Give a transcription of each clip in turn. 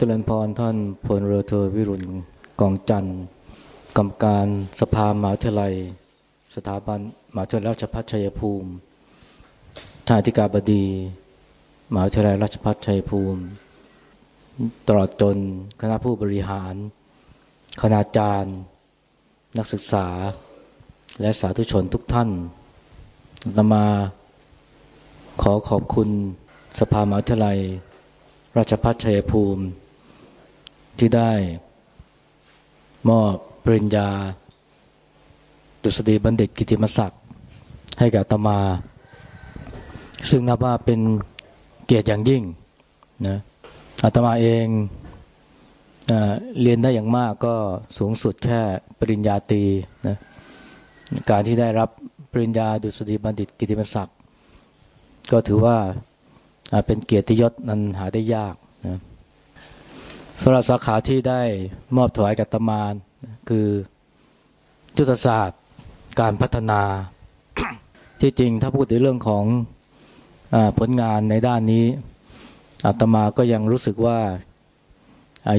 เจริญพรท่านพลเรือโทวิรุณกองจันทร์กรรมการสภามหาวิทยาลัย สถาบันมหาวิทยาลัยราชภัฏชัยภูมิท่านอธิการบดีมหาวิทยาลัยราชภัฏชัยภูมิ ตลอดจนคณะผู้บริหาร คณาจารย์ นักศึกษา และสาธุชนทุกท่านนำมาขอขอบคุณสภามหาวิทยาลัย ราชพัฒชัยภูมิ ที่ได้ มอบปริญญา ดุษฎีบัณฑิตกิติมศักดิ์ให้กับตมา ซึ่งนับว่าเป็นเกียรติอย่างยิ่งนะอาตมาเองเอเรียนได้อย่างมากก็สูงสุดแค่ปริญญาตรีนะการที่ได้รับปริญญาดุษฎีบัณฑิตกิติมศักดิ์ก็ถือว่าเป็นเกียรติยศนั้นหาได้ยาก สำหรับสาขาที่ได้มอบถวายกับตมานคือจุตศาสตร์การพัฒนา ที่จริงถ้าพูดในเรื่องของอผลงานในด้านนี้อาตมาก็ยังรู้สึกว่า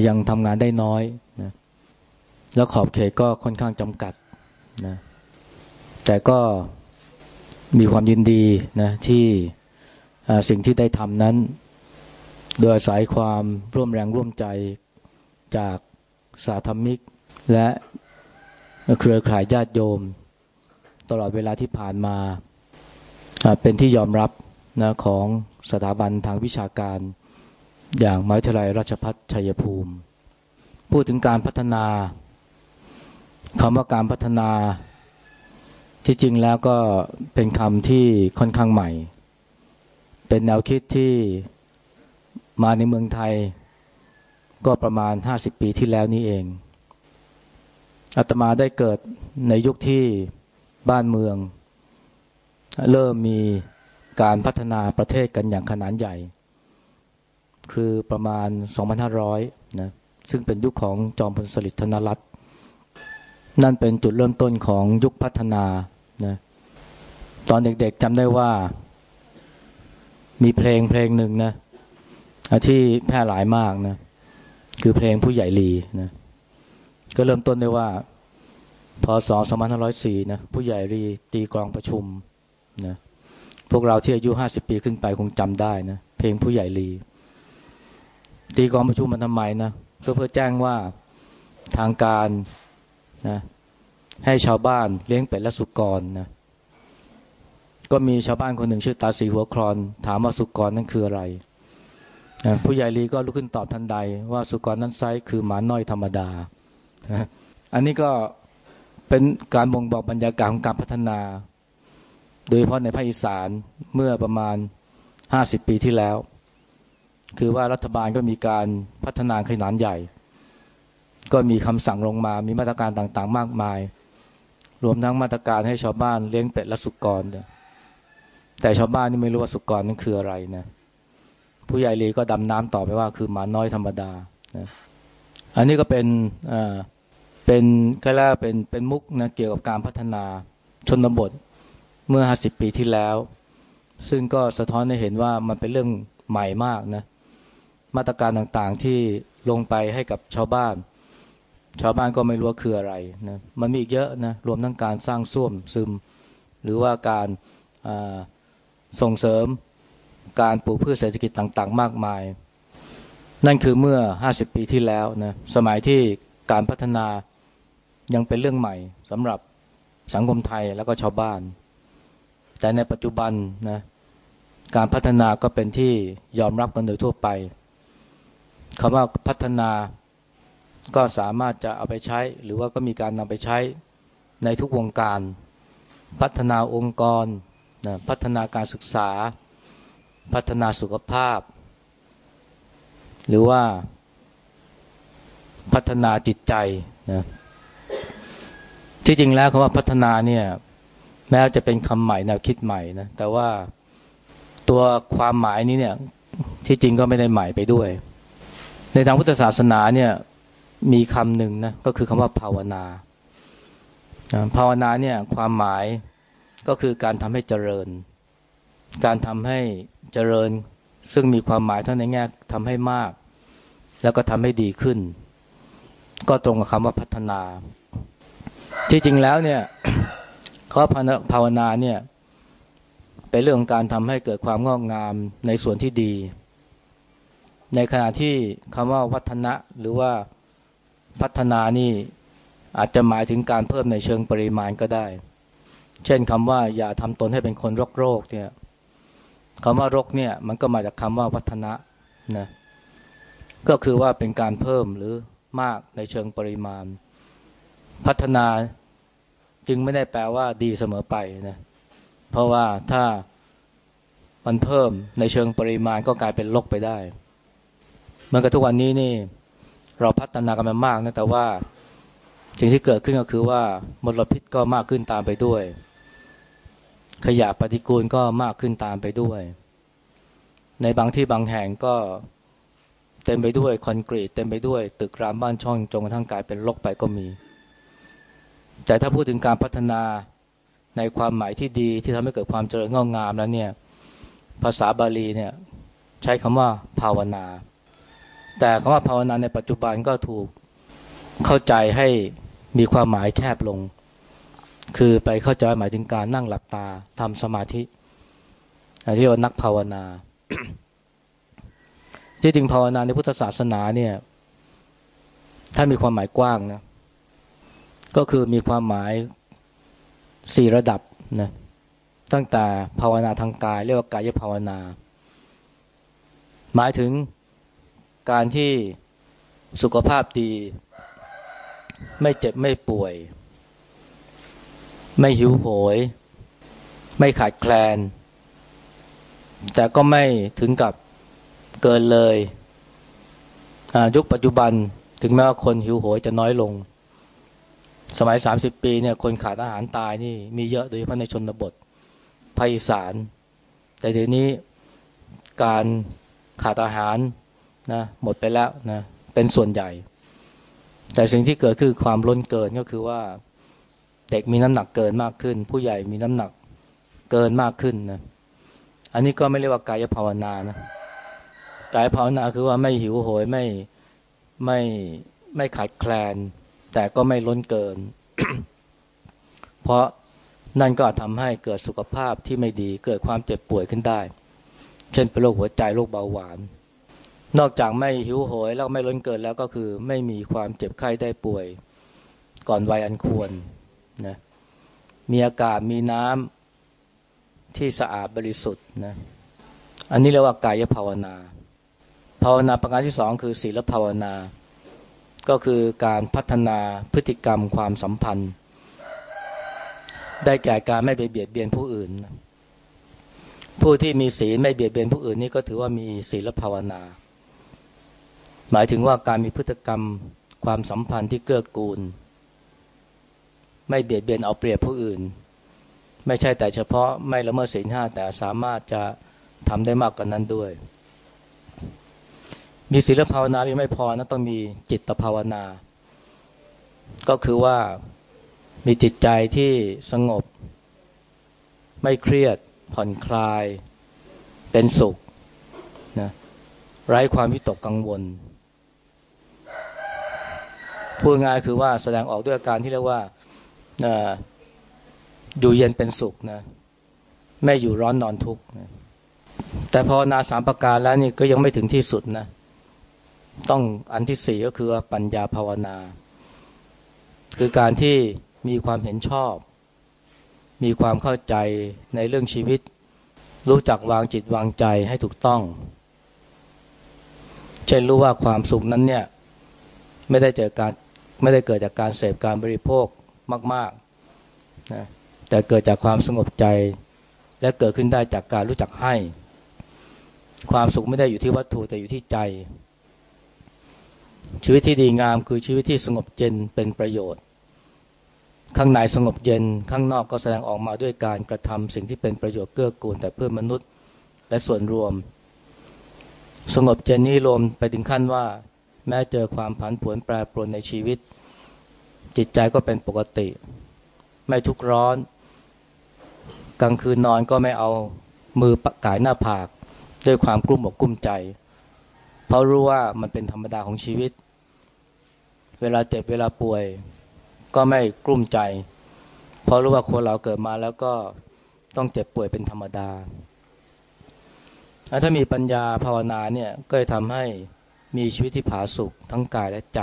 ยังทำงานได้น้อยนะแล้วขอบเขตก็ค่อนข้างจำกัดนะแต่ก็มีความยินดีนะที่สิ่งที่ได้ทำนั้น โดยสายความร่วมแรงร่วมใจจากสาธมิก และเครือข่ายญาติโยม ตลอดเวลาที่ผ่านมาเป็นที่ยอมรับนะของสถาบันทางวิชาการ อย่างมหาวิทยาลัยราชพัฒชัยภูมิ พูดถึงการพัฒนาคำว่าการพัฒนาที่จริงแล้วก็เป็นคำที่ค่อนข้างใหม่ เป็นแนวคิดที่ มาในเมืองไทยก็ประมาณ 50 ปีที่แล้วนี้เอง อาตมาได้เกิดในยุคที่บ้านเมือง เริ่มมีการพัฒนาประเทศกันอย่างขนาดใหญ่ คือประมาณ 2,500 นะซึ่งเป็นยุคของจอมพลสฤษดิ์ธนรัตน์นั่นเป็นจุดเริ่มต้นของยุคพัฒนานะตอนเด็กๆจำได้ว่า มีเพลงเพลงหนึ่งนะ ที่แพร่หลายมากนะคือเพลงผู้ใหญ่ลีนะก็เริ่มต้นด้วยว่าพศ2504นะผู้ใหญ่ลีตีกลองประชุมนะพวกเราที่อายุ 50 ปีขึ้นไปคงจำได้นะเพลงผู้ใหญ่ลี ตีกลองประชุมมันทำไมนะก็เพื่อแจ้งว่าทางการนะให้ชาวบ้านเลี้ยงเป็ดและสุกรนะก็มีชาวบ้านคนหนึ่งชื่อตาสีหัวครอน ถามว่าสุกรนั่นคืออะไร ผู้ใหญ่ลีก็ลุกขึ้นตอบทันใด ว่าสุกรนั้นไซคือหมาน้อยธรรมดา อันนี้ก็เป็นการบ่งบอกบรรยากาศของการพัฒนา โดยเฉพาะในภาคอีสานเมื่อประมาณห้าสิบปีที่แล้ว คือว่ารัฐบาลก็มีการพัฒนาขนาดใหญ่ ก็มีคำสั่งลงมา มีมาตรการต่างๆ มากมาย รวมทั้งมาตรการให้ชาวบ้านเลี้ยงเป็ดและสุกร แต่ชาวบ้านนี่ไม่รู้ว่าสุกรนั่นคืออะไรนะ ผู้ใหญ่ลีก็ดำน้ำต่อไปว่าคือหมาน้อยธรรมดานะอันนี้ก็เป็นอ่าเป็นก็แล้วเป็นเป็นมุกนะเกี่ยวกับการพัฒนาชนบทเมื่อ 50 ปีที่แล้ว ซึ่งก็สะท้อนให้เห็นว่ามันเป็นเรื่องใหม่มากนะมาตรการต่างๆที่ลงไปให้กับชาวบ้าน ชาวบ้านก็ไม่รู้ว่าคืออะไรนะมันมีอีกเยอะนะรวมทั้งการสร้างส้วมซึม หรือว่าการส่งเสริม การปลูกพืชเศรษฐกิจต่างๆ มากมาย นั่นคือเมื่อ 50 ปีที่แล้วนะสมัยที่การพัฒนายังเป็นเรื่องใหม่สำหรับสังคมไทยแล้วก็ชาวบ้าน แต่ในปัจจุบันนะการพัฒนาก็เป็นที่ยอมรับกันโดยทั่วไปคำว่าพัฒนาก็สามารถจะเอาไปใช้ หรือว่าก็มีการนำไปใช้ในทุกวงการ พัฒนาองค์กรนะพัฒนาการศึกษา พัฒนาสุขภาพ หรือว่าพัฒนาจิตใจนะที่จริงแล้วคำว่าพัฒนาเนี่ย แม้จะเป็นคำใหม่แนวคิดใหม่นะแต่ว่าตัวความหมายนี้เนี่ย ที่จริงก็ไม่ได้ใหม่ไปด้วย ในทางพุทธศาสนาเนี่ย มีคำหนึ่งนะก็คือคำว่าภาวนาภาวนาเนี่ยความหมายก็คือการทำให้เจริญ การทำให้ เจริญซึ่งมีความหมายทั้งในแง่ทำให้มาก แล้วก็ทำให้ดีขึ้น ก็ตรงกับคำว่าพัฒนา ที่จริงแล้วเนี่ยเขาภาวนาเนี่ยเป็นเรื่องของการทำให้เกิดความงอกงามในส่วนที่ดี ในขณะที่คำว่าวัฒนะหรือว่าพัฒนานี่อาจจะหมายถึงการเพิ่มในเชิงปริมาณก็ได้ เช่นคำว่าอย่าทำตนให้เป็นคนโรคโรคเนี่ย คำว่ารกเนี่ยมันก็มาจากคำว่าวัฒนะนะก็คือว่าเป็นการเพิ่มหรือมากในเชิงปริมาณ พัฒนาจึงไม่ได้แปลว่าดีเสมอไปนะเพราะว่าถ้ามันเพิ่มในเชิงปริมาณก็กลายเป็นลกไปได้เมื่อกับทุกวันนี้นี่ เราพัฒนากันมามากนะแต่ว่าสิ่งที่เกิดขึ้นก็คือว่ามลพิษก็มากขึ้นตามไปด้วย ขยะปฏิกูลก็มากขึ้นตามไปด้วย ในบางที่บางแห่งก็เต็มไปด้วยคอนกรีตเต็มไปด้วยตึกรามบ้านช่องจนกระทั่งกลายเป็นลกไปก็มี แต่ถ้าพูดถึงการพัฒนาในความหมายที่ดีที่ทำให้เกิดความเจริญงอกงามแล้วเนี่ย ภาษาบาลีเนี่ยใช้คำว่าภาวนา แต่คำว่าภาวนาในปัจจุบันก็ถูกเข้าใจให้มีความหมายแคบลง คือไปเข้าใจหมายถึงการนั่งหลับตาทำสมาธิที่ว่านักภาวนา ที่จริงภาวนาในพุทธศาสนาเนี่ย ถ้ามีความหมายกว้างนะ ก็คือมีความหมายสี่ระดับนะตั้งแต่ภาวนาทางกาย เรียกว่ากายภาวนา หมายถึงการที่สุขภาพดี ไม่เจ็บไม่ป่วย ไม่หิวโหย ไม่ขาดแคลน แต่ก็ไม่ถึงกับเกินเลยยุคปัจจุบันถึงแม้ว่าคนหิวโหยจะน้อยลง สมัยสามสิบปีเนี่ยคนขาดอาหารตายนี่มีเยอะโดยเฉพาะในชนบทภาคอีสาน แต่ทีนี้การขาดอาหารนะหมดไปแล้วนะเป็นส่วนใหญ่ แต่สิ่งที่เกิดคือความล้นเกินก็คือว่า เด็กมีน้ำหนักเกินมากขึ้น ผู้ใหญ่มีน้ำหนักเกินมากขึ้นนะอันนี้ก็ไม่เรียกว่ากายภาวนานะกายภาวนาคือว่าไม่หิวโหยไม่ไม่ไม่ขาดแคลน แต่ก็ไม่ล้นเกิน เพราะนั่นก็ทำให้เกิดสุขภาพที่ไม่ดีเกิดความเจ็บป่วยขึ้นได้ เช่นเป็นโรคหัวใจโรคเบาหวาน นอกจากไม่หิวโหยแล้วไม่ล้นเกินแล้วก็คือ ไม่มีความเจ็บไข้ได้ป่วย ก่อนวัยอันควร นะมีอากาศมีน้ำที่สะอาดบริสุทธิ์นะอันนี้เรียกว่ากายภาวนา ภาวนาประการที่สองคือศีลภาวนา ก็คือการพัฒนาพฤติกรรมความสัมพันธ์ ได้แก่การไม่ไปเบียดเบียนผู้อื่น ผู้ที่มีศีลไม่เบียดเบียนผู้อื่นนี่ก็ถือว่ามีศีลภาวนา หมายถึงว่าการมีพฤติกรรมความสัมพันธ์ที่เกื้อกูล ไม่เบียดเบียนเอาเปรียบผู้อื่น ไม่ใช่แต่เฉพาะไม่ละเมิดศีลห้าแต่สามารถจะทำได้มากกว่านั้นด้วย มีศีลภาวนาไม่พอนะต้องมีจิตภาวนา ก็คือว่ามีจิตใจที่สงบ ไม่เครียด ผ่อนคลาย เป็นสุขนะไร้ความวิตกกังวลพูดง่ายคือว่าแสดงออกด้วยอาการที่เรียกว่า อยู่เย็นเป็นสุขนะไม่อยู่ร้อนนอนทุกข์นะแต่พอนาสามประการแล้วนี่ก็ยังไม่ถึงที่สุดนะ ต้องอันที่สี่ก็คือปัญญาภาวนา คือการที่มีความเห็นชอบ มีความเข้าใจในเรื่องชีวิต รู้จักวางจิตวางใจให้ถูกต้อง เช่นรู้ว่าความสุขนั้นเนี่ย ไม่ได้เจอการไม่ได้เกิดจากการเสพการบริโภค มากๆนะแต่เกิดจากความสงบใจ และเกิดขึ้นได้จากการรู้จักให้ ความสุขไม่ได้อยู่ที่วัตถุแต่อยู่ที่ใจ ชีวิตที่ดีงามคือชีวิตที่สงบเย็นเป็นประโยชน์ ข้างในสงบเย็นข้างนอกก็แสดงออกมาด้วยการกระทำสิ่งที่เป็นประโยชน์เกื้อกูลแต่เพื่อมนุษย์และส่วนรวม สงบเย็นนี้รวมไปถึงขั้นว่า แม้เจอความผันผวนแปรปรวนในชีวิต จิตใจก็เป็นปกติ ไม่ทุกร้อน กลางคืนนอนก็ไม่เอามือปะกายหน้าผาก ด้วยความกลุ้มอกกลุ้มใจ เพราะรู้ว่ามันเป็นธรรมดาของชีวิต เวลาเจ็บเวลาป่วย ก็ไม่กลุ้มใจ เพราะรู้ว่าคนเราเกิดมาแล้วก็ต้องเจ็บป่วยเป็นธรรมดา ถ้ามีปัญญาภาวนาเนี่ยก็จะทำให้มีชีวิตที่ผาสุกทั้งกายและใจ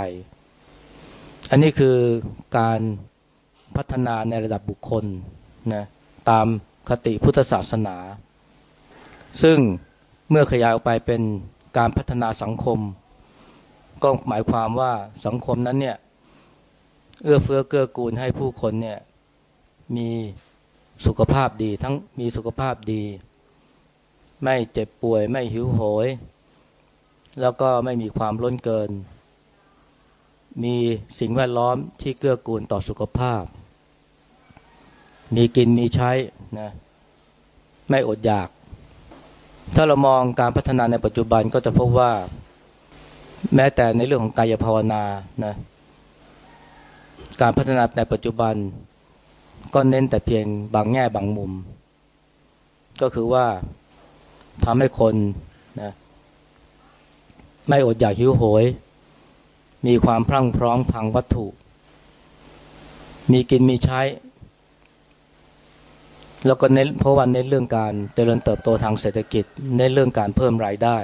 อันนี้คือการพัฒนาในระดับบุคคลนะตามคติพุทธศาสนา ซึ่งเมื่อขยายออกไปเป็นการพัฒนาสังคม ก็หมายความว่าสังคมนั้นเนี่ยเอื้อเฟื้อเกื้อกูลให้ผู้คนเนี่ยมีสุขภาพดี ทั้งมีสุขภาพดี ไม่เจ็บป่วยไม่หิวโหย แล้วก็ไม่มีความล้นเกิน มีสิ่งแวดล้อมที่เกื้อกูลต่อสุขภาพ มีกินมีใช้นะไม่อดอยาก ถ้าเรามองการพัฒนาในปัจจุบันก็จะพบว่า แม้แต่ในเรื่องของกายภาวนานะการพัฒนาในปัจจุบัน ก็เน้นแต่เพียงบางแง่บางมุม ก็คือว่าทำให้คนนะไม่อดอยากหิวโหย มีความพรั่งพร้อมพังวัตถุ มีกินมีใช้ แล้วก็เน้นเพราะวันเน้นเรื่องการเจริญเติบโตทางเศรษฐกิจเน้นเรื่องการเพิ่มรายได้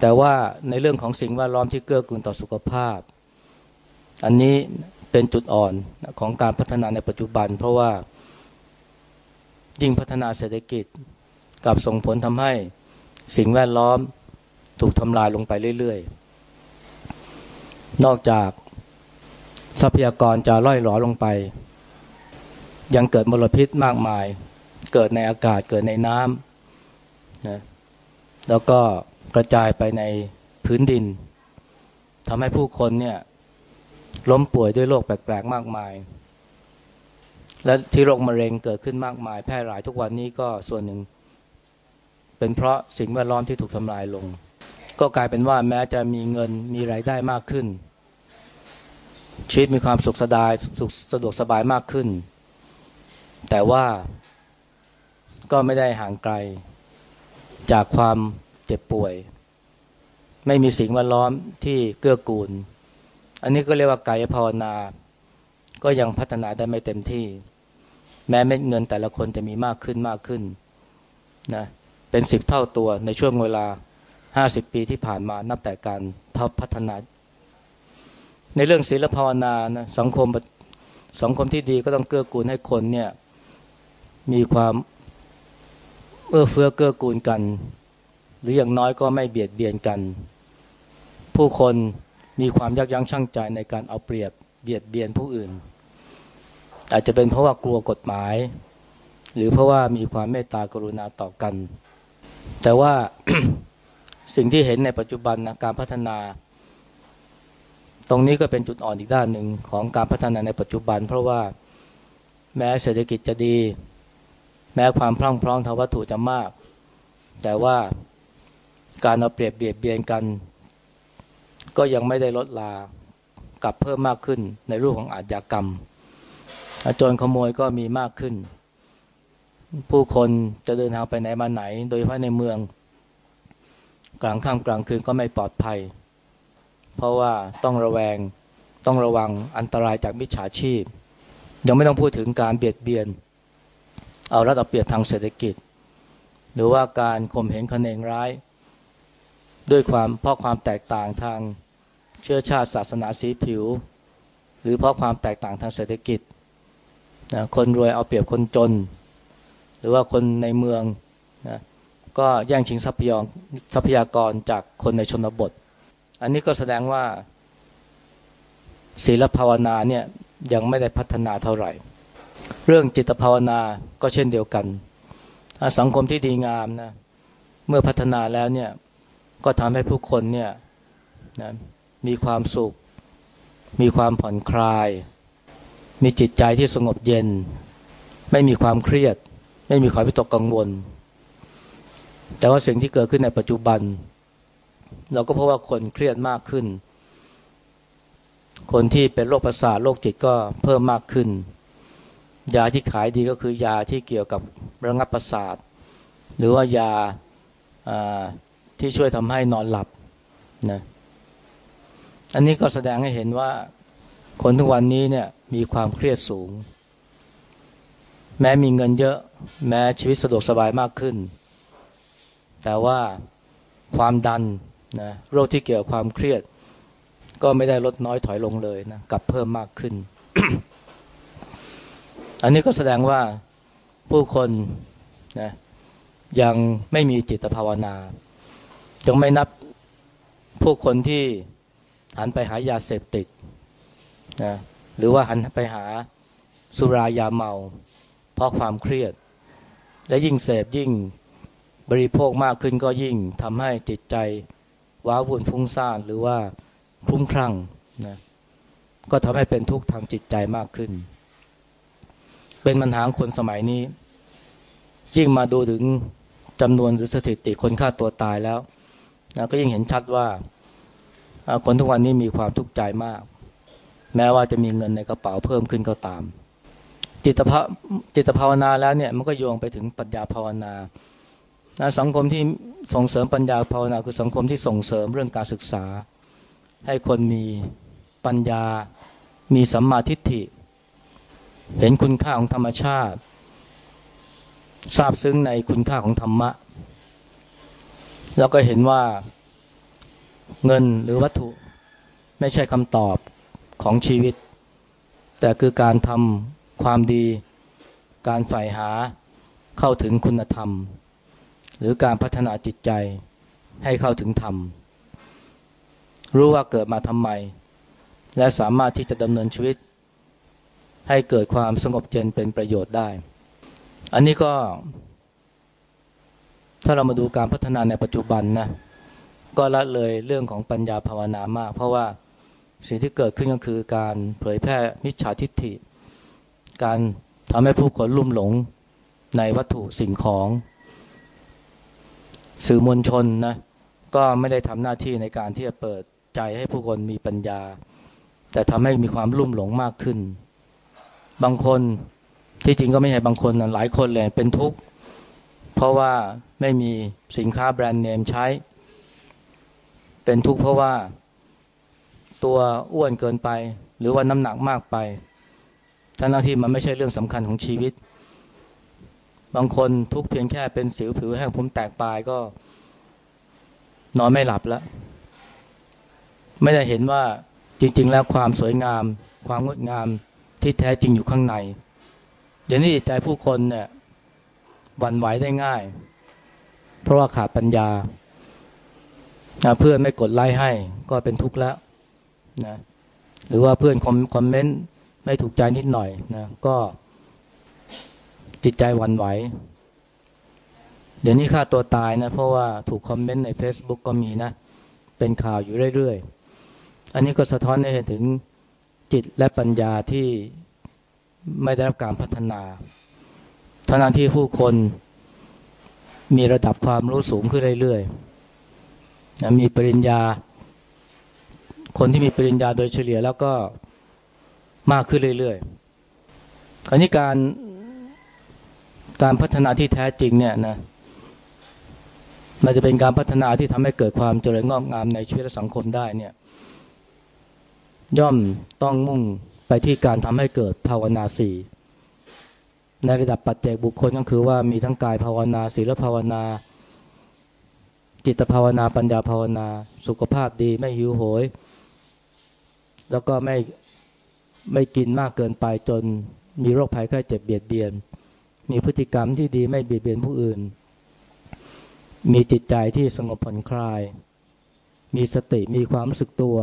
แต่ว่าในเรื่องของสิ่งแวดล้อมที่เกื้อกูลต่อสุขภาพ อันนี้เป็นจุดอ่อนของการพัฒนาในปัจจุบัน เพราะว่ายิ่งพัฒนาเศรษฐกิจกับส่งผลทำให้สิ่งแวดล้อมถูกทำลายลงไปเรื่อยๆ นอกจากทรัพยากรจะล่อยหลอลงไป ยังเกิดมลพิษมากมาย เกิดในอากาศเกิดในน้ำนะแล้วก็กระจายไปในพื้นดินทำให้ผู้คนเนี่ยล้มป่วยด้วยโรคแปลกๆ มากมาย และที่โรคมะเร็งเกิดขึ้นมากมาย แพร่หลายทุกวันนี้ก็ส่วนหนึ่ง เป็นเพราะสิ่งแวดล้อมที่ถูกทำลายลง ก็กลายเป็นว่าแม้จะมีเงินมีรายได้มากขึ้น ชีวิตมีความสุขสบายสุขสะดวกสบายมากขึ้น แต่ว่าก็ไม่ได้ห่างไกล จากความเจ็บป่วย ไม่มีสิ่งแวดล้อมที่เกื้อกูล อันนี้ก็เรียกว่ากายภาวนา ก็ยังพัฒนาได้ไม่เต็มที่ แม้เม็ดเงินแต่ละคนจะมีมากขึ้นมากขึ้นนะเป็นสิบเท่าตัวในช่วงเวลาห้าสิบปีที่ผ่านมานับแต่การพัฒนา ในเรื่องศีลภาวนานะสังคมสังคมที่ดีก็ต้องเกื้อกูลให้คนเนี่ยมีความเอื้อเฟื้อเกื้อกูลกัน หรืออย่างน้อยก็ไม่เบียดเบียนกัน ผู้คนมีความยักยั้งชั่งใจในการเอาเปรียบเบียดเบียนผู้อื่น อาจจะเป็นเพราะว่ากลัวกฎหมาย หรือเพราะว่ามีความเมตตากรุณาต่อกัน แต่ว่าสิ่งที่เห็นในปัจจุบันนะการพัฒนา ตรงนี้ก็เป็นจุดอ่อนอีกด้านหนึ่งของการพัฒนาในปัจจุบัน เพราะว่าแม้เศรษฐกิจจะดี แม้ความพร่องพร้อมทางวัตถุจะมาก แต่ว่าการเอาเปรียบเบียดเบียนกัน ก็ยังไม่ได้ลดลากลับเพิ่มมากขึ้นในรูปของอาชญากรรมโจรขโมยก็มีมากขึ้น ผู้คนจะเดินทางไปไหนมาไหน โดยเฉพาะในเมือง กลางค่ำกลางคืนก็ไม่ปลอดภัย เพราะว่าต้องระแวงต้องระวังอันตรายจากมิจฉาชีพ ยังไม่ต้องพูดถึงการเบียดเบียน เอารัดเอาเปรียบทางเศรษฐกิจ หรือว่าการข่มเหงคนเนงร้าย ด้วยความเพราะความแตกต่างทางเชื้อชาติศาสนาสีผิว หรือเพราะความแตกต่างทางเศรษฐกิจนะคนรวยเอาเปรียบคนจน หรือว่าคนในเมืองนะก็แย่งชิงทรัพยากรจากคนในชนบท อันนี้ก็แสดงว่า ศีลภาวนาเนี่ยยังไม่ได้พัฒนาเท่าไหร่ เรื่องจิตภาวนาก็เช่นเดียวกัน สังคมที่ดีงามนะเมื่อพัฒนาแล้วเนี่ยก็ทำให้ผู้คนเนี่ยนะมีความสุข มีความผ่อนคลาย มีจิตใจที่สงบเย็น ไม่มีความเครียด ไม่มีความวิตกกังวล แต่ว่าสิ่งที่เกิดขึ้นในปัจจุบัน เราก็พบว่าคนเครียดมากขึ้น คนที่เป็นโรคประสาทโรคจิตก็เพิ่มมากขึ้น ยาที่ขายดีก็คือยาที่เกี่ยวกับระงับประสาท หรือว่ายาที่ช่วยทำให้นอนหลับนะอันนี้ก็แสดงให้เห็นว่าคนทุกวันนี้เนี่ยมีความเครียดสูง แม้มีเงินเยอะ แม้ชีวิตสะดวกสบายมากขึ้น แต่ว่าความดัน นะโรคที่เกี่ยวกับความเครียด ก็ไม่ได้ลดน้อยถอยลงเลยนะกลับเพิ่มมากขึ้น อันนี้ก็แสดงว่าผู้คนนะยังไม่มีจิตภาวนายังไม่นับผู้คนที่หันไปหายาเสพติดนะหรือว่าหันไปหาสุรายาเมา เพราะความเครียด และยิ่งเสพยิ่งบริโภคมากขึ้นก็ยิ่งทำให้จิตใจ ว้าวุ่นฟุ้งซ่านหรือว่าคลุ้มคลั่งนะก็ทำให้เป็นทุกข์ทางจิตใจมากขึ้น เป็นปัญหาคนสมัยนี้ ยิ่งมาดูถึงจำนวนหรือสถิติคนฆ่าตัวตายแล้วนะก็ยิ่งเห็นชัดว่าคนทุกวันนี้มีความทุกข์ใจมาก แม้ว่าจะมีเงินในกระเป๋าเพิ่มขึ้นก็ตาม จิตภาจิตภาวนาแล้วเนี่ยมันก็โยงไปถึงปัญญาภาวนา นะสังคมที่ส่งเสริมปัญญาภาวนาคือสังคมที่ส่งเสริมเรื่องการศึกษา ให้คนมีปัญญา มีสัมมาทิฏฐิ เห็นคุณค่าของธรรมชาติทราบซึ้งในคุณค่าของธรรมะ แล้วก็เห็นว่าเงินหรือวัตถุไม่ใช่คำตอบของชีวิต แต่คือการทำความดี การใฝ่หาเข้าถึงคุณธรรม หรือการพัฒนาจิตใจให้เข้าถึงธรรม รู้ว่าเกิดมาทำไม และสามารถที่จะดำเนินชีวิต ให้เกิดความสงบเย็นเป็นประโยชน์ได้ อันนี้ก็ ถ้าเรามาดูการพัฒนาในปัจจุบันนะ ก็ละเลยเรื่องของปัญญาภาวนามาก เพราะว่าสิ่งที่เกิดขึ้นก็คือการเผยแพร่มิจฉาทิฏฐิ การทำให้ผู้คนลุ่มหลงในวัตถุสิ่งของ สื่อมวลชนนะก็ไม่ได้ทำหน้าที่ในการที่จะเปิดใจให้ผู้คนมีปัญญา แต่ทำให้มีความลุ่มหลงมากขึ้น บางคนที่จริงก็ไม่ใช่บางคนนะหลายคนเลยเป็นทุกข์เพราะว่าไม่มีสินค้าแบรนด์เนมใช้ เป็นทุกข์เพราะว่าตัวอ้วนเกินไป หรือว่าน้ำหนักมากไปทั้งที่มันไม่ใช่เรื่องสำคัญของชีวิต บางคนทุกเพียงแค่เป็นสิวผิวแห้งผมแตกปลายก็ นอนไม่หลับแล้ว ไม่ได้เห็นว่าจริง ๆ แล้วความสวยงาม ความงดงามที่แท้จริงอยู่ข้างในเดี๋ยวนี้ใจผู้คนเนี่ยหวั่นไหวได้ง่าย เพราะว่าขาดปัญญา เพื่อนไม่กดไลค์ให้ ก็เป็นทุกข์แล้วนะหรือว่าเพื่อนคอมคอมเมนต์ไม่ถูกใจนิดหน่อยนะก็ จิตใจวันไหว เดี๋ยวนี้ฆ่าตัวตายนะ เพราะว่าถูกคอมเมนต์ใน Facebook ก็มีนะ เป็นข่าวอยู่เรื่อยๆ อันนี้ก็สะท้อนให้เห็นถึงจิตและปัญญาที่ไม่ได้รับการพัฒนาทางที่ผู้คนมีระดับความรู้สูงขึ้นเรื่อยๆ มีปริญญา คนที่มีปริญญาโดยเฉลี่ยแล้วก็มากขึ้นเรื่อยๆ คราวนี้การ การพัฒนาที่แท้จริงเนี่ยนะมันจะเป็นการพัฒนาที่ทำให้เกิดความเจริญงอกงามในชีวิตและสังคมได้เนี่ย ย่อมต้องมุ่งไปที่การทำให้เกิดภาวนาสี่ในระดับปัจเจกบุคคลก็คือว่ามีทั้งกายภาวนาศีลภาวนา จิตภาวนาปัญญาภาวนา สุขภาพดีไม่หิวโหย แล้วก็ไม่ไม่กินมากเกินไปจนมีโรคภัยไข้เจ็บเบียดเบียน มีพฤติกรรมที่ดีไม่เบียดเบียนผู้อื่น มีจิตใจที่สงบผ่อนคลาย มีสติมีความรู้สึกตัว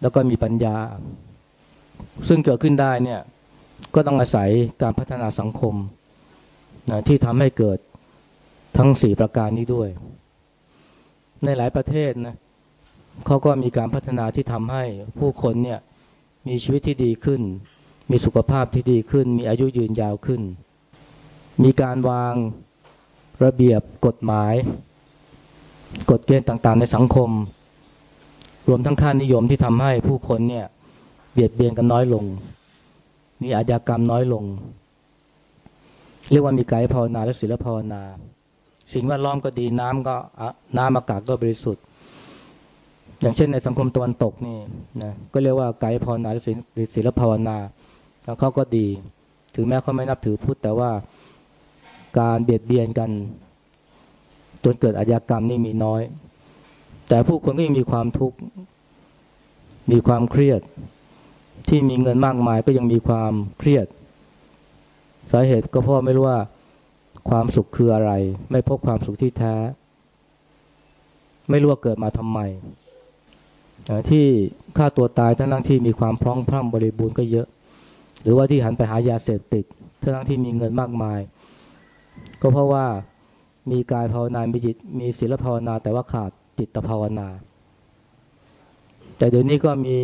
แล้วก็มีปัญญา ซึ่งเกิดขึ้นได้เนี่ยก็ต้องอาศัยการพัฒนาสังคมนะที่ทำให้เกิดทั้งสี่ประการนี้ด้วย ในหลายประเทศนะเขาก็มีการพัฒนาที่ทำให้ผู้คนเนี่ยมีชีวิตที่ดีขึ้น มีสุขภาพที่ดีขึ้น มีอายุยืนยาวขึ้น มีการวางระเบียบกฎหมาย กฎเกณฑ์ต่างๆ ในสังคม รวมทั้งค่านิยมที่ทำให้ผู้คนเนี่ยเบียดเบียนกันน้อยลง มีอาญากรรมน้อยลง เรียกว่ามีกายภาวนาและศีลภาวนา สิ่งแวดล้อมก็ดีน้ำก็น้ำอากาศก็บริสุทธิ์ อย่างเช่นในสังคมตะวันตกนี่นะก็เรียกว่าไกด์ภาวนาหรือศิลภาวนา แล้วเขาก็ดี ถึงแม้เขาไม่นับถือพุทธแต่ว่าการเบียดเบียนกัน จนเกิดอาญากรรมนี่มีน้อย แต่ผู้คนก็ยังมีความทุกข์มีความเครียด ที่มีเงินมากมายก็ยังมีความเครียด สาเหตุก็เพราะไม่รู้ว่าความสุขคืออะไร ไม่พบความสุขที่แท้ ไม่รู้ว่าเกิดมาทำไมที่ฆ่าตัวตายทั้งที่มีความพร้อมพร่ำบริบูรณ์ก็เยอะ รือว่าที่หันไปหายาเสพติดทั้งที่มีเงินมากมาย ก็เพราะว่ามีกายภาวนา มีจิต มีศีลภาวนา แต่ว่าขาดจิตภาวนา แต่เดี๋ยวนี้ก็มี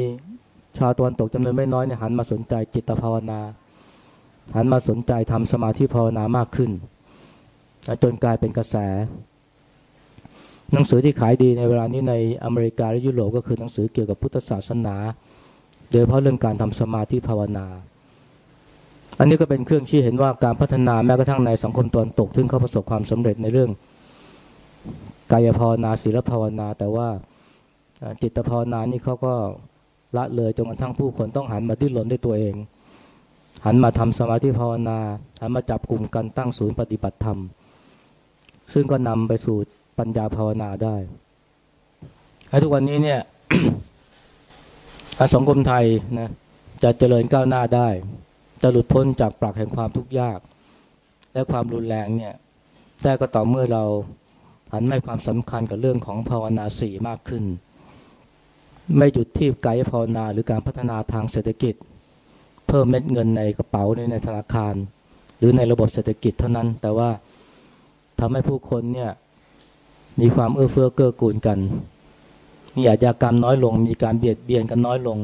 ชาวตะวันตกจำนวนไม่น้อยเนี่ยหันมาสนใจจิตภาวนา หันมาสนใจทำสมาธิภาวนามากขึ้น จนกลายเป็นกระแส หนังสือที่ขายดีในเวลานี้ในอเมริกาและยุโรปก็คือหนังสือเกี่ยวกับพุทธศาสนา โดยเฉพาะเรื่องการทำสมาธิภาวนา อันนี้ก็เป็นเครื่องชี้เห็นว่าการพัฒนาแม้กระทั่งในสังคมตะวันตกซึ่งเขาประสบความสำเร็จในเรื่อง กายภาวนาศีลภาวนา แต่ว่าจิตภาวนานี่เขาก็ละเลยจนกระทั่งผู้คนต้องหันมาดิ้นรนด้วยตัวเอง หันมาทำสมาธิภาวนาหันมาจับกลุ่มกันตั้งศูนย์ปฏิบัติธรรม ซึ่งก็นำไปสู่ปัญญาภาวนาได้ให้ทุกวันนี้เนี่ยสังคมไทยนะจะเจริญก้าวหน้าได้ จะหลุดพ้นจากปลักแห่งความทุกข์ยาก และความรุนแรงเนี่ยแต่ก็ต่อเมื่อเราหันให้ความสำคัญกับเรื่องของภาวนาสี่มากขึ้น ไม่หยุดที่ไกด์ภาวนาหรือการพัฒนาทางเศรษฐกิจ เพิ่มเม็ดเงินในกระเป๋าในธนาคาร หรือในระบบเศรษฐกิจเท่านั้น แต่ว่าทำให้ผู้คนเนี่ยมีความเอื้อเฟื้อเกื้อกูลกัน มีอาชญากรรมน้อยลง มีการเบียดเบียนกันน้อยลง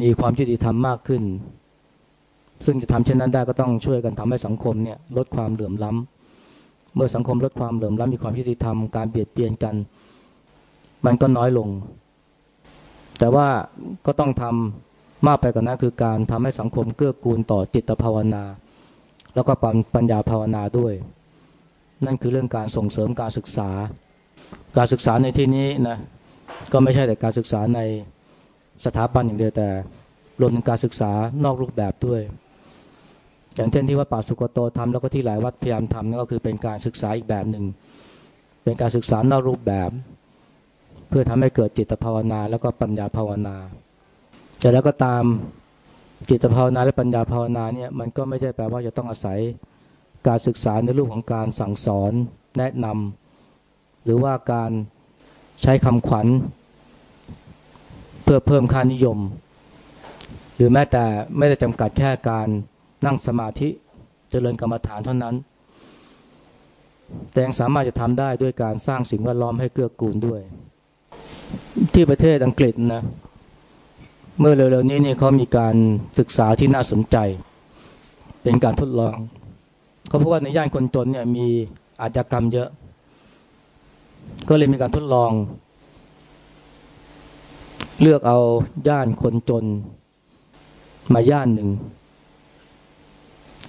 มีความยุติธรรมมากขึ้น ซึ่งจะทำเช่นนั้นได้ก็ต้องช่วยกันทำให้สังคมเนี่ยลดความเหลื่อมล้ำเมื่อสังคมลดความเหลื่อมล้ำมีความยุติธรรมการเบียดเบียนกัน มันก็น้อยลง แต่ว่าก็ต้องทำมากไปกว่านั้นคือการทำให้สังคมเกื้อกูลต่อจิตภาวนา แล้วก็ปัญญาภาวนาด้วย นั่นคือเรื่องการส่งเสริมการศึกษา การศึกษาในที่นี้นะก็ไม่ใช่แต่การศึกษาในสถาบันอย่างเดียวแต่รวมถึงการศึกษานอกรูปแบบด้วย อย่างเช่นที่วัดป่าสุกโตทำแล้วก็ที่หลายวัดพยายามทำนั่นก็คือเป็นการศึกษาอีกแบบหนึ่ง เป็นการศึกษานอกรูปแบบ เพื่อทำให้เกิดจิตภาวนา แล้วก็ปัญญาภาวนาแต่แล้วก็ตามจิตภาวนาและปัญญาภาวนาเนี่ยมันก็ไม่ใช่แปลว่าจะต้องอาศัยการศึกษาในรูปของการสั่งสอนแนะนำหรือว่าการใช้คำขวัญ เพื่อเพิ่มค่านิยม หรือแม้แต่ไม่ได้จำกัดแค่การ นั่งสมาธิเจริญกรรมฐานเท่านั้น แต่ยังสามารถจะทำได้ด้วยการสร้างสิ่งแวดล้อมให้เกื้อกูลด้วย ที่ประเทศอังกฤษนะ เมื่อเร็วๆนี้เนี่ยเขามีการศึกษาที่น่าสนใจ เป็นการทดลอง เขาพบว่าในย่านคนจนเนี่ยมีอาชญากรรมเยอะ ก็เลยมีการทดลอง เลือกเอาย่านคนจนมาย่านหนึ่ง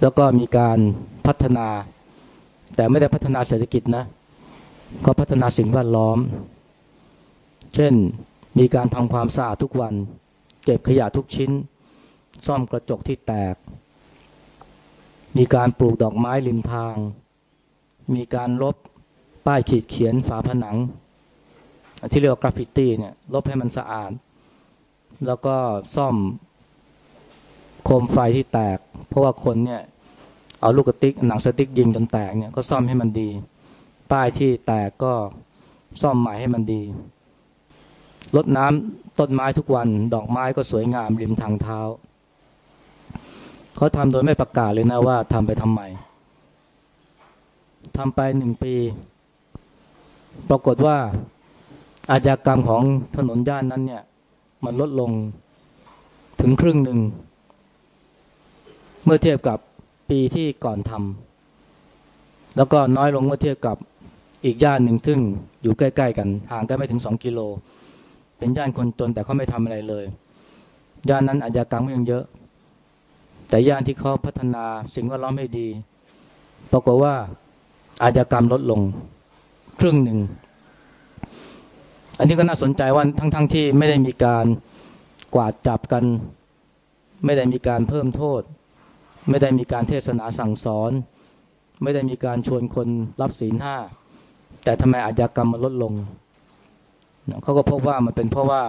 แล้วก็มีการพัฒนา แต่ไม่ได้พัฒนาเศรษฐกิจนะ ก็พัฒนาสิ่งแวดล้อม เช่นมีการทำความสะอาดทุกวัน เก็บขยะทุกชิ้น ซ่อมกระจกที่แตก มีการปลูกดอกไม้ริมทาง มีการลบป้ายขีดเขียนฝาผนัง ที่เรียกว่ากราฟฟิตี้เนี่ยลบให้มันสะอาด แล้วก็ซ่อมโคมไฟที่แตก เพราะว่าคนเนี่ย เอาลูกกระติกหนังสติ๊กยิงจนแตกเนี่ยก็ซ่อมให้มันดี ป้ายที่แตกก็ซ่อมใหม่ให้มันดีรดน้ำต้นไม้ทุกวัน ดอกไม้ก็สวยงามริมทางเท้าเขาทำโดยไม่ประกาศเลยนะว่าทำไปทำไมทำไปหนึ่งปี ปรากฏว่าอาชญากรรมของถนนย่านนั้นเนี่ย มันลดลงถึงครึ่งหนึ่ง เมื่อเทียบกับ ปีที่ก่อนทำแล้วก็น้อยลงเมื่อเทียบกับอีกย่านหนึ่งซึ่งอยู่ใกล้ ๆ กันห่างกันไม่ถึงสองกิโล เป็นย่านคนจนแต่เขาไม่ทำอะไรเลย ย่านนั้นอาชญากรรมก็ยังเยอะ แต่ย่านที่เขาพัฒนาสิ่งแวดล้อมให้ดีปรากฏว่าอาชญากรรมลดลงครึ่งหนึ่ง อันนี้ก็น่าสนใจว่าทั้งๆทที่ไม่ได้มีการกวาดจับกัน ไม่ได้มีการเพิ่มโทษ ไม่ได้มีการเทศนาสั่งสอน ไม่ได้มีการชวนคนรับศีลห้าแต่ทำไมอาชญากรรมมันลดลง เขาก็พบว่ามันเป็นเพราะว่า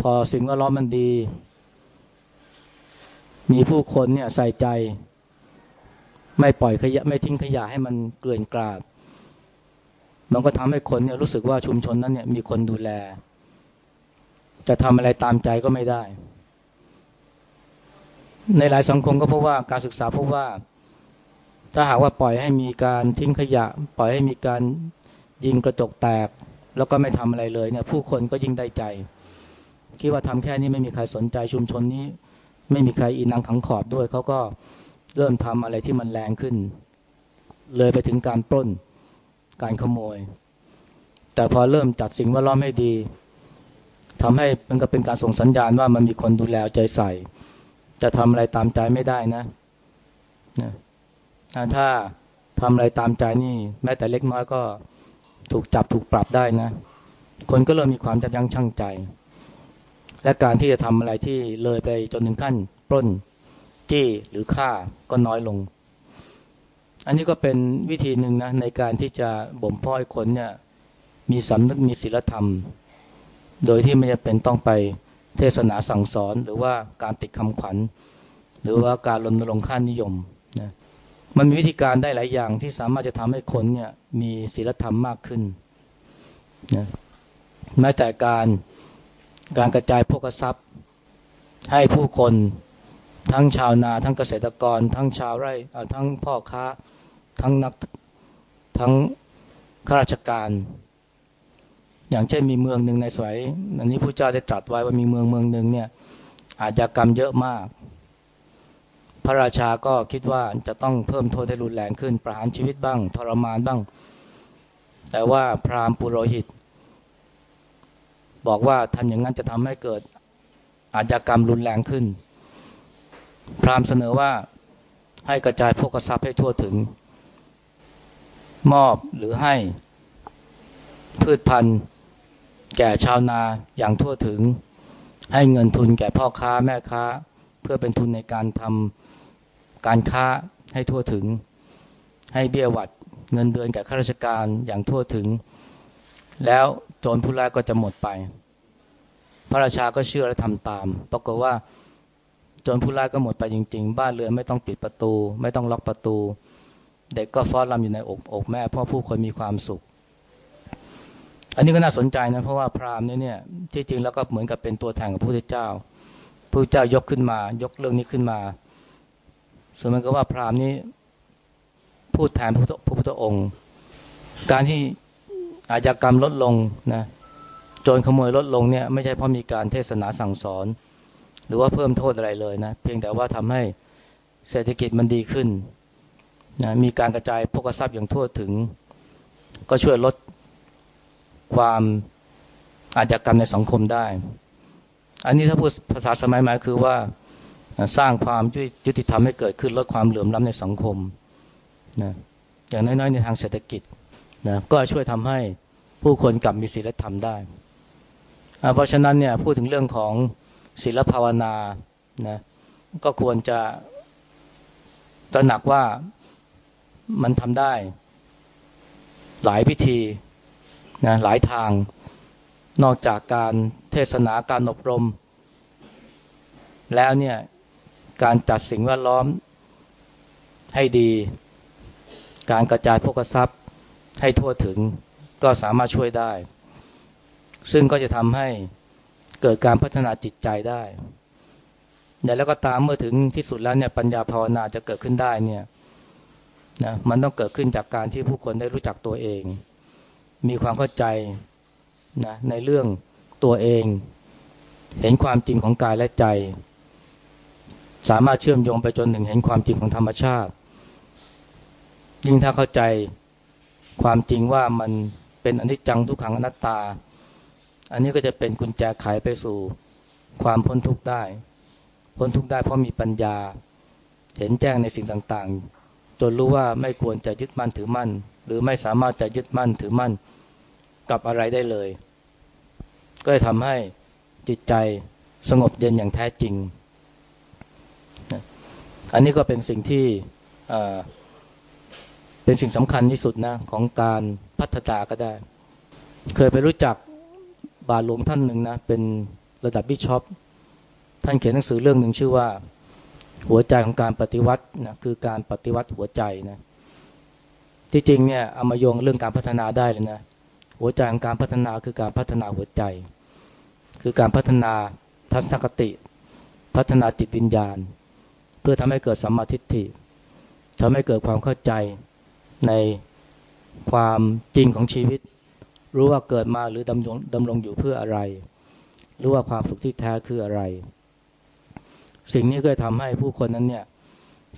พอสิ่งแวดล้อมมันดี มีผู้คนเนี่ยใส่ใจ ไม่ปล่อยขยะไม่ทิ้งขยะให้มันเกลื่อนกลาด มันก็ทำให้คนเนี่ยรู้สึกว่าชุมชนนั้นเนี่ยมีคนดูแล จะทำอะไรตามใจก็ไม่ได้ ในหลายสังคมก็พบว่าการศึกษาพบว่า ถ้าหากว่าปล่อยให้มีการทิ้งขยะ ปล่อยให้มีการยิงกระจกแตก แล้วก็ไม่ทำอะไรเลยเนี่ยผู้คนก็ยิ่งได้ใจ คิดว่าทำแค่นี้ไม่มีใครสนใจชุมชนนี้ ไม่มีใครอินังขังขอบด้วยเขาก็เริ่มทำอะไรที่มันแรงขึ้น เลยไปถึงการปล้นการขโมย แต่พอเริ่มจัดสิ่งแวดล้อมให้ดีทำให้มันก็เป็นการส่งสัญญาณว่ามันมีคนดูแลใจใส่ จะทำอะไรตามใจไม่ได้นะนะถ้าทำอะไรตามใจนี่ แม้แต่เล็กน้อยก็ถูกจับถูกปรับได้นะ คนก็เริ่มมีความจับยั้งชั่งใจ และการที่จะทำอะไรที่เลยไปจนถึงขั้นปล้นจี้หรือฆ่าก็น้อยลง อันนี้ก็เป็นวิธีหนึ่งนะ ในการที่จะบ่มเพาะให้คนเนี่ย มีสำนึกมีศีลธรรม โดยที่ไม่จำเป็นต้องไป เทศนาสั่งสอน หรือว่าการติดคำขวัญ หรือว่าการรณรงค์ค่านิยมนะมันมีวิธีการได้หลายอย่างที่สามารถจะทำให้คนเนี่ยมีศีลธรรมมากขึ้นนะแม้แต่การการกระจายพกทรัพย์ ให้ผู้คนทั้งชาวนาทั้งเกษตรกร ทั้งชาวไร่ทั้งพ่อค้า ทั้งนักทั้งข้าราชการ อย่างเช่นมีเมืองหนึ่งในสวยอันนี้พระเจ้าได้ตรัสไว้ว่ามีเมืองเมืองหนึ่งเนี่ย อาชญากรรมเยอะมาก พระราชาก็คิดว่าจะต้องเพิ่มโทษให้รุนแรงขึ้น ประหารชีวิตบ้าง ทรมานบ้าง แต่ว่าพราหมณ์ปุโรหิต บอกว่าทำอย่างนั้นจะทำให้เกิดอาชญากรรมรุนแรงขึ้น พราหมณ์เสนอว่าให้กระจายพวกทรัพย์ให้ทั่วถึง มอบหรือให้พืชพันธุ์ แก่ชาวนาอย่างทั่วถึง ให้เงินทุนแก่พ่อค้าแม่ค้า เพื่อเป็นทุนในการทำการค้าให้ทั่วถึง ให้เบี้ยวัดเงินเดือนแก่ข้าราชการอย่างทั่วถึง แล้วโจรผู้ร้ายก็จะหมดไป พระราชาก็เชื่อและทำตามปรากฏว่าโจรผู้ร้ายก็หมดไปจริง ๆ บ้านเรือนไม่ต้องปิดประตู ไม่ต้องล็อกประตู เด็กก็ฟ้อนรำอยู่ในอกอกแม่ เพราะผู้คนมีความสุข อันนี้ก็น่าสนใจนะเพราะว่าพราหมณ์นี่เนี่ยที่จริงแล้วก็เหมือนกับเป็นตัวแทนของพระพุทธเจ้าพระเจ้ายกขึ้นมา ยกเรื่องนี้ขึ้นมาส่วนมันก็ว่าพราหมณ์นี้พูดแทนพระพุทธองค์ การที่อาชญากรรมลดลงนะโจรขโมยลดลงเนี่ยไม่ใช่เพราะมีการเทศนาสั่งสอน หรือว่าเพิ่มโทษอะไรเลยนะเพียงแต่ว่าทำให้เศรษฐกิจมันดีขึ้นนะมีการกระจายพกทรัพย์อย่างทั่วถึง ก็ช่วยลด ความอาชญากรรมในสังคมได้ อันนี้ถ้าพูดภาษาสมัยใหม่คือว่าสร้างความยุติธรรมให้เกิดขึ้นลดความเหลื่อมล้ำในสังคมนะอย่างน้อยๆในทางเศรษฐกิจนะก็ช่วยทำให้ผู้คนกลับมีศีลธรรมได้ เพราะฉะนั้นเนี่ยพูดถึงเรื่องของศีลภาวนานะก็ควรจะตระหนักว่ามันทำได้ หลายพิธี นะหลายทาง นอกจากการเทศนาการอบรม แล้วเนี่ยการจัดสิ่งแวดล้อมให้ดี การกระจายพกทรัพย์ให้ทั่วถึงก็สามารถช่วยได้ ซึ่งก็จะทำให้เกิดการพัฒนาจิตใจได้แต่แล้วก็ตามเมื่อถึงที่สุดแล้วเนี่ยปัญญาภาวนาจะเกิดขึ้นได้เนี่ยนะมันต้องเกิดขึ้นจากการที่ผู้คนได้รู้จักตัวเอง มีความเข้าใจนะในเรื่องตัวเอง เห็นความจริงของกายและใจ สามารถเชื่อมโยงไปจนหนึ่งเห็นความจริงของธรรมชาติ ยิ่งถ้าเข้าใจความจริงว่ามันเป็นอนิจจังทุกขังอนัตตา อันนี้ก็จะเป็นกุญแจไขไปสู่ความพ้นทุกข์ได้ พ้นทุกข์ได้เพราะมีปัญญา เห็นแจ้งในสิ่งต่างๆ จนรู้ว่าไม่ควรจะยึดมั่นถือมั่น หรือไม่สามารถจะยึดมั่นถือมั่น กับอะไรได้เลย ก็จะทำให้จิตใจสงบเย็นอย่างแท้จริง อันนี้ก็เป็นสิ่งที่เป็นสิ่งสำคัญที่สุดนะของการพัฒนาก็ได้ เคยไปรู้จักบาทหลวงท่านหนึ่งนะ เป็นระดับบิชอปท่านเขียนหนังสือเรื่องหนึ่งชื่อว่า หัวใจของการปฏิวัตินะคือการปฏิวัติหัวใจนะที่จริงเนี่ยเอามาโยงเรื่องการพัฒนาได้เลยนะ หัวใจของการพัฒนาคือการพัฒนาหัวใจ คือการพัฒนาทัศนคติ พัฒนาจิตวิญญาณ เพื่อทำให้เกิดสัมมาทิฏฐิทำให้เกิดความเข้าใจในความจริงของชีวิต รู้ว่าเกิดมาหรือดำรงดำรงอยู่เพื่ออะไร รู้ว่าความสุขที่แท้คืออะไร สิ่งนี้ก็ทำให้ผู้คนนั้นเนี่ย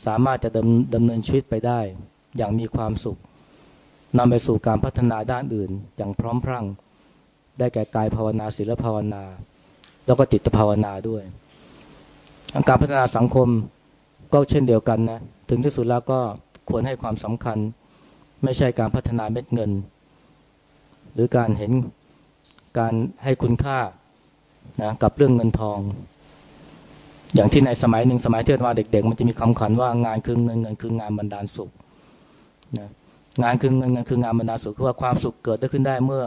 สามารถจะดำดำเนินชีวิตไปได้ อย่างมีความสุข นำไปสู่การพัฒนาด้านอื่น อย่างพร้อมพรั่ง ได้แก่กายภาวนาศีลภาวนา แล้วก็จิตภาวนาด้วยการพัฒนาสังคมก็เช่นเดียวกันนะถึงที่สุดแล้วก็ควรให้ความสำคัญ ไม่ใช่การพัฒนาเม็ดเงิน หรือการเห็นการให้คุณค่านะกับเรื่องเงินทอง อย่างที่ในสมัยหนึ่งสมัยที่เราเด็ก ๆ มันจะมีคำขวัญว่างานคือเงินเงินคืองานบรรดาลสุขนะ งานคือเงินเงินคืองานบรรดาสุขคือว่าความสุขเกิดได้ขึ้นได้เมื่อ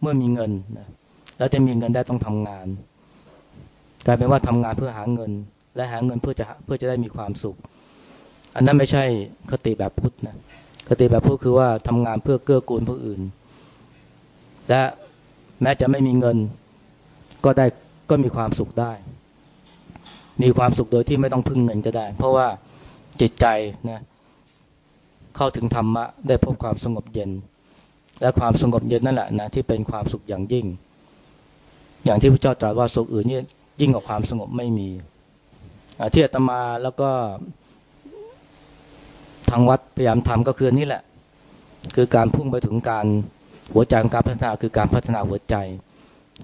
เมื่อมีเงินนะแล้วจะมีเงินได้ต้องทำงานกลายเป็นว่าทำงานเพื่อหาเงิน และหาเงินเพื่อจะเพื่อจะได้มีความสุข อันนั้นไม่ใช่คติแบบพุทธนะคติแบบพูดคือว่าทำงานเพื่อเกื้อกูลผู้อื่นและแม้จะไม่มีเงินก็ได้ก็มีความสุขได้ มีความสุขโดยที่ไม่ต้องพึ่งเงินก็ได้ เพราะว่าจิตใจนะ เข้าถึงธรรมะได้พบความสงบเย็น และความสงบเย็นนั่นแหละนะที่เป็นความสุขอย่างยิ่ง อย่างที่พระเจ้าตรัสว่าสุขอื่นนี่ยิ่งกว่าความสงบไม่มีที่อาตมาแล้วก็ทางวัดพยายามทำก็คือนี่แหละ คือการพุ่งไปถึงการหัวใจของการพัฒนาคือการพัฒนาหัวใจ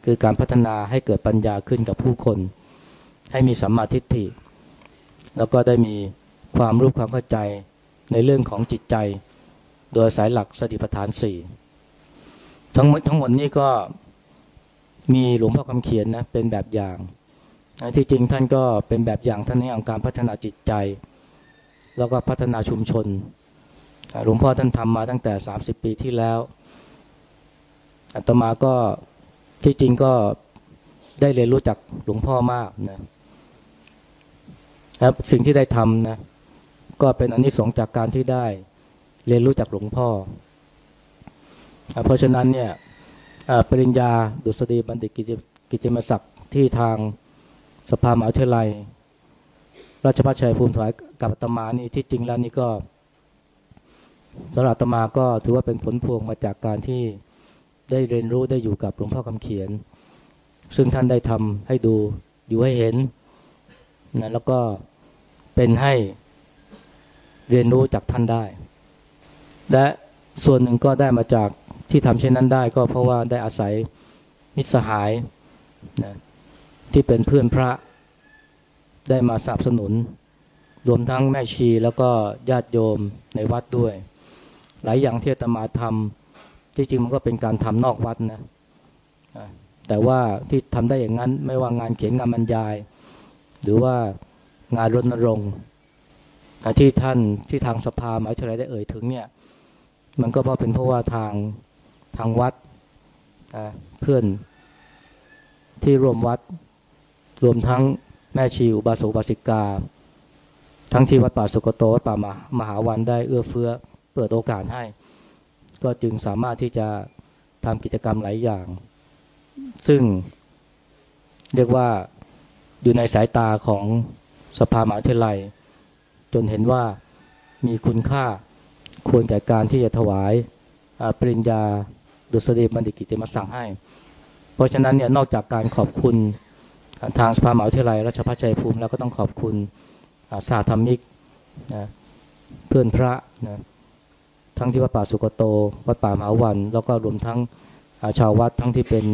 คือการพัฒนาให้เกิดปัญญาขึ้นกับผู้คน ให้มีสัมมาทิฏฐิ แล้วก็ได้มีความรู้ความเข้าใจ ในเรื่องของจิตใจ โดยสายหลักสติปัฏฐานสี่ทั้งหมดทั้งหมดนี้ก็มีหลวงพ่อคำเขียนนะเป็นแบบอย่างที่จริงท่านก็เป็นแบบอย่างท่านในองค์การพัฒนาจิตใจ แล้วก็พัฒนาชุมชนหลวงพ่อท่านทำมาตั้งแต่สามสิบปีที่แล้วอาตมาก็ที่จริงก็ได้เรียนรู้จากหลวงพ่อมากนะสิ่งที่ได้ทำนะ ก็เป็นอนนิสงส์จากการที่ได้เรียนรู้จากหลวงพ่อ เพราะฉะนั้นเนี่ยปริญญาดุษฎีบัณฑิตกิจมศักดิ์ที่ทางสภามหาวิทยาลัย ราชพัฒชัยภูมิถวายกับตมานี่ที่จริงแล้วนี่ก็สำหรับตมาก็ถือว่าเป็นผลพวงมาจากการที่ได้เรียนรู้ได้อยู่กับหลวงพ่อคำเขียน ซึ่งท่านได้ทำให้ดูอยู่ให้เห็นนะแล้วก็เป็นให้ เรียนรู้จากท่านได้ และส่วนหนึ่งก็ได้มาจากที่ทำเช่นนั้นได้ก็เพราะว่าได้อาศัยมิตรสหายนะที่เป็นเพื่อนพระได้มาสนับสนุน รวมทั้งแม่ชีแล้วก็ญาติโยมในวัดด้วย หลายอย่างที่ตมาทำที่จริงมันก็เป็นการทำนอกวัดนะแต่ว่าที่ทำได้อย่างนั้นไม่ว่างานเขียนงานบรรยาย หรือว่างานรณรงค์ ที่ท่านที่ทางสภามหาวิทยาลัยได้เอ่ยถึงเนี่ยมันก็เพราะเป็นเพราะว่าทางทางวัดเพื่อนที่รวมวัดรวมทั้งแม่ชีอุบาสกบาสิกา ทั้งที่วัดป่าสุกโตวัดป่ามหาวันได้เอื้อเฟื้อเปิดโอกาสให้ ก็จึงสามารถที่จะทำกิจกรรมหลายอย่าง ซึ่งเรียกว่าอยู่ในสายตาของสภามหาวิทยาลัย จนเห็นว่ามีคุณค่าควรแก่การที่จะถวายปริญญาดุษฎีบัณฑิตกิติมศักดิ์ให้ เพราะฉะนั้นเนี่ยนอกจากการขอบคุณทางสภามหาวิทยาลัยราชพัฒชัยภูมิ แล้วก็ต้องขอบคุณสาธรรมิกนะเพื่อนพระนะทั้งที่วัดป่าสุกโต วัดป่ามหาวัน แล้วก็รวมทั้งชาววัดทั้งที่เป็น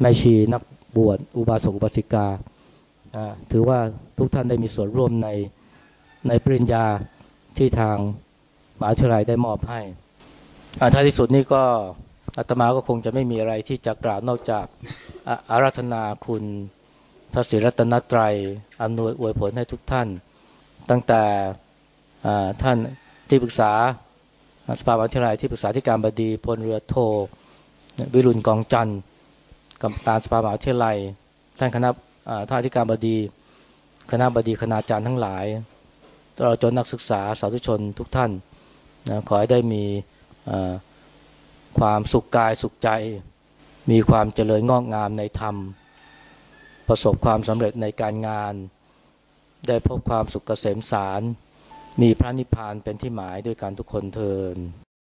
แม่ชีนักบวชอุบาสกอุบาสิกา ถือว่าทุกท่านได้มีส่วนร่วมใน ในปริญญาที่ทางมหาวิทยาลัยได้มอบให้ท้ายที่สุดนี่ก็อาตมาก็คงจะไม่มีอะไรที่จะกล่าวนอกจากอารัธนาคุณพระศรีรัตนตรัยอำนวยอวยผลให้ทุกท่าน ตั้งแต่ท่านที่ปรึกษาสภาวิทยาลัยที่ปรึกษาธิการบดีพลเรือโท วิรุณกองจันทร์กรรมการสภาวิทยาลัยท่านคณะท่านธิการบดี คณะบดีคณาจารย์ทั้งหลาย ตลอดจนนักศึกษาสาธุชนทุกท่านนะขอให้ได้มีความสุขกายสุขใจ มีความเจริญงอกงามในธรรม ประสบความสำเร็จในการงาน ได้พบความสุขเกษมสาร มีพระนิพพานเป็นที่หมายด้วยการทุกคนเทิน